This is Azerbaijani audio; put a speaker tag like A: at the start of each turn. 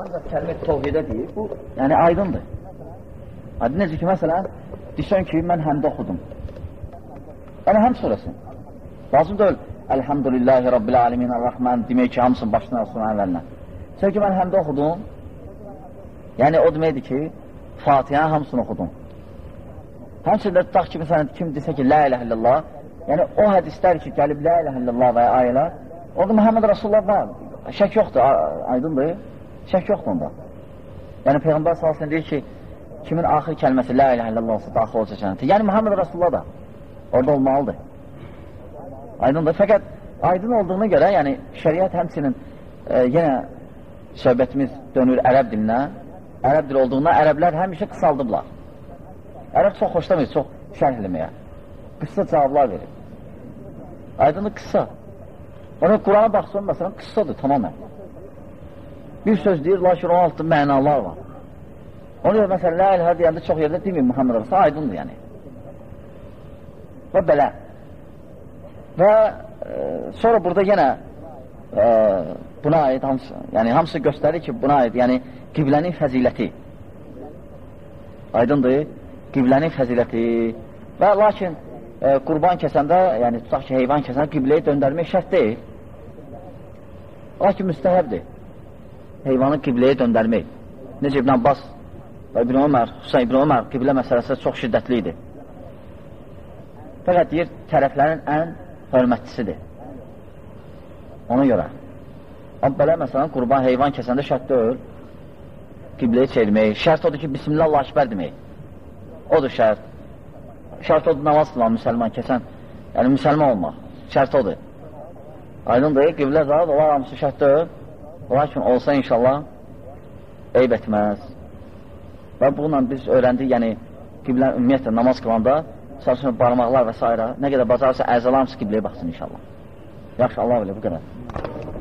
A: ancaq kəlmə tovhidə deyir, bu yəni aydındır. Aydın necə ki, məsələn, desən ki, mən həmdə oxudum. Yəni, həm surəsin. Lazım deyil, Elhamdülillahi Rabbil Alemin Ar-Rahman demək ki, hamısının başına olsun əvvəlinə. Sən ki, mən həmdə oxudum, yəni o deməkdir ki, Fatihə hamısını oxudum. Həmçində tutaq ki, məsələn, kim desə ki, la ilə illallah, yəni o hədislər ki, gəlib la ilə illallah və ya ayələr, orada Məhəmməd Rasulullah var, şək yoxdur, aydındır, şək yoxdur onda. Yəni Peyğəmbər salsın deyir ki, kimin axır kəlməsi la ilə illallah olsa daxil olacaq cənnətə. Yəni Məhəmməd Rasulullah da orada olmalıdır. Aydındır. Fəqət aydın olduğuna görə, yəni şəriət həmçinin e, yenə söhbətimiz dönür ərəb dilinə, ərəb dili olduğunda ərəblər həmişə qısaldıblar. Ərəb çox xoşlamayır, çox şərh eləməyə. Qısa cavablar verir. Aydındır, qısa. Ona Qurana baxsın, məsələn, qıssadır tamamən. Bir söz deyir, lakin o altı mənalar var. Ona görə, məsələn, la ilhə deyəndə çox yerdə deməyim Muhammed Rasul, aydındır yəni. Və belə. Və e, sonra burada yenə e, buna aid hamısı, yəni hamısı göstərir ki, buna aid, yəni qiblənin fəziləti. Aydındır, qiblənin fəziləti və lakin e, qurban kəsəndə, yəni tutaq ki, heyvan kəsəndə qibləyi döndərmək şərt deyil. Lakin müstəhəbdir. Heyvanı qibləyə döndərmək. Necə İbn Abbas və İbn Ömər, Hüseyin İbn Ömər qiblə məsələsi çox şiddətli idi. Fəqət deyir, tərəflərin ən hörmətçisidir. Ona görə. Amma belə məsələn, qurban heyvan kəsəndə şərt deyil, qibləyə çevirmək. Şərt odur ki, Bismillah Allah Akbar demək. Odur şərt. Şərt odur namaz qılan müsəlman kəsən, yəni müsəlman olmaq. Şərt odur. Aydındır, qiblə zat, onlar hamısı şərt deyil. Lakin olsa inşallah eyb etməz. Və bununla biz öyrəndik, yəni qiblə ümumiyyətlə namaz qılanda çalışın barmaqlar və s. nə qədər bacarırsa əzalar hamısı qibləyə baxsın inşallah. Yaxşı, Allah bilir, bu qədər.